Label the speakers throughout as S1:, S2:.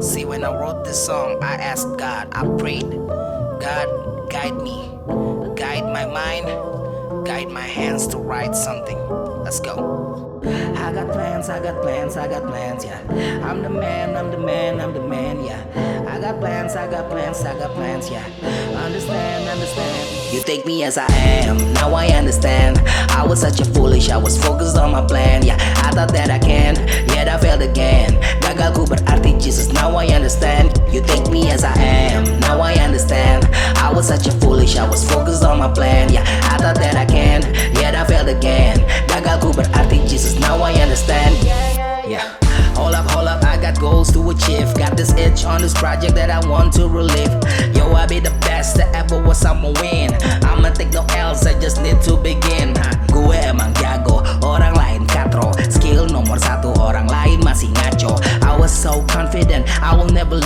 S1: See, when I wrote this song, I asked God, I prayed, God, guide me, guide my mind, guide my hands to write something. Let's go. I got plans, I got plans, I got plans, yeah. I'm the man, I'm the man, I'm the man, yeah. I got plans, I got plans, I got plans, yeah. Understand, understand. You take me as I am, now I understand. I was such a foolish, I was focused on my plan, yeah. I thought that I can, yet I I understand. You take me as I am, now I understand. I was such a foolish, I was focused on my plan, yeah. I thought that I can, yet I failed again. Gagalku berarti Jesus, now I understand. Yeah. Hold up, hold up, I got goals to achieve. Got this itch on this project that I want to relive. Yo, I be the best that ever was, I'ma win.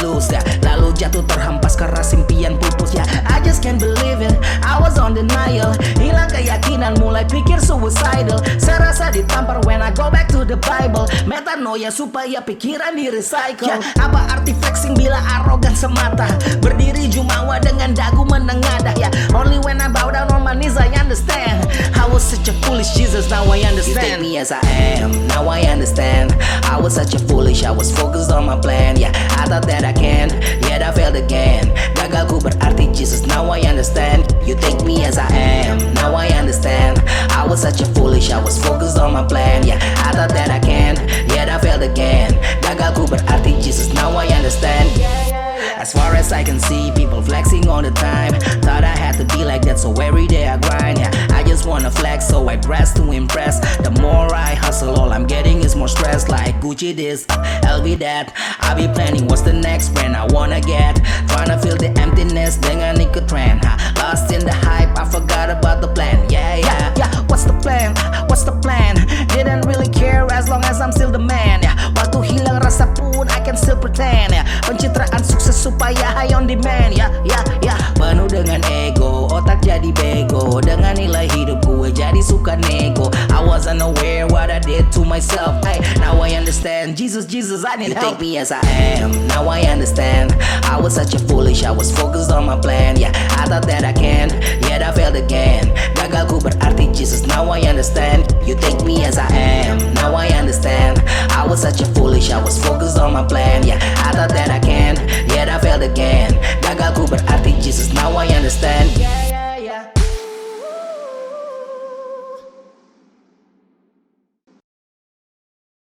S1: Lose ya. Lalu jatuh terhempas keras impian pupus ya. I just can't believe it, I was on denial. Hilang keyakinan, mulai pikir suicidal. Serasa ditampar when I go back to the Bible. Metanoia supaya pikiran di recycle. Ya, apa arti flexing bila arogan semata? Berdiri jumawa dengan dagu menengadah ya. Only when I bow down on my knees I understand. I was such a foolish Jesus, now I understand. You take me as I am, now I understand. I was such a foolish, I was focused on my plan. Yeah, I thought that I can, yet I failed again. Gagalku berarti Jesus, now I understand. You take me as I am, now I understand. I was such a foolish, I was focused on my plan. Yeah, I thought that I can, yet I failed again. Gagalku berarti Jesus, now I understand. As far as I can see, people flexing all the time. Thought I had to be like that, so every day I grind. Yeah, Just wanna flex, so I dress to impress. The more I hustle, all I'm getting is more stress. Like Gucci this, LV that. I be planning what's the next brand I wanna get. Tryna fill the emptiness then I need ikut trend. Ha. Lost in the hype, I forgot about the plan. Yeah, yeah, yeah. What's the plan? What's the plan? Didn't really care as long as I'm still the man. Yeah. Waktu hilang rasa pun I can still pretend. Yeah. Pencitraan sukses supaya high suka nego. I wasn't aware what I did to myself. Hey, now I understand. Jesus, Jesus, I need you help. take me as I am. Now I understand. I was such a foolish, I was focused on my plan. Yeah, I thought that I can, yet I failed again. Gagalku berarti Jesus, now I understand. You take me as I am. Now I understand. I was such a foolish, I was focused on my plan. Yeah, I thought that I can,